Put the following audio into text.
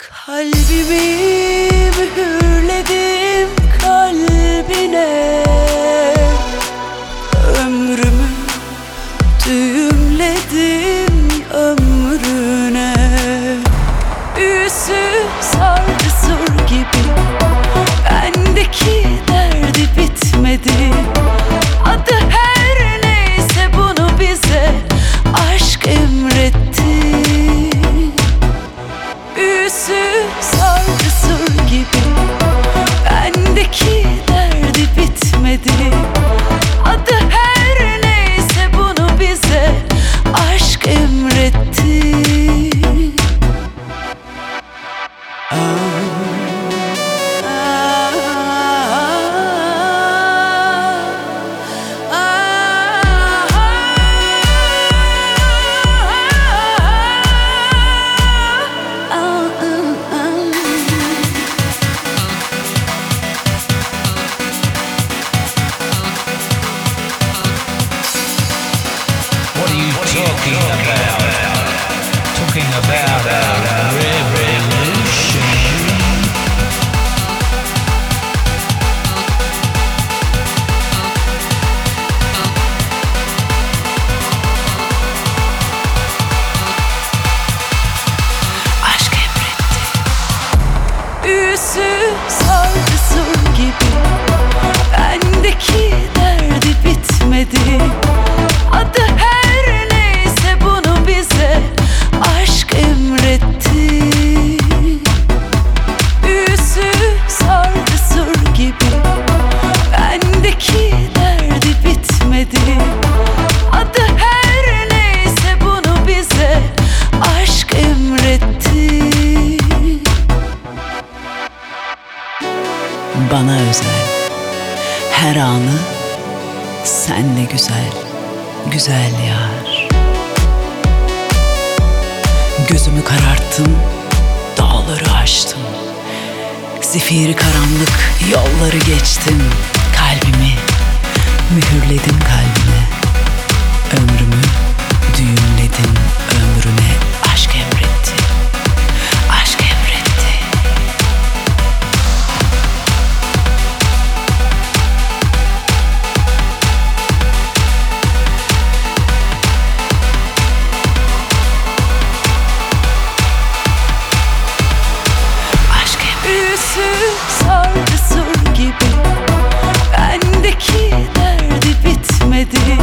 Kalbimi bana özel. Her anı senle güzel, güzel yar. Gözümü kararttım, dağları aştım. Zifiri karanlık yolları geçtim kalbimi. Mühürledim kalbimi. Göğsü gibi. Bendeki derdi bitmedi.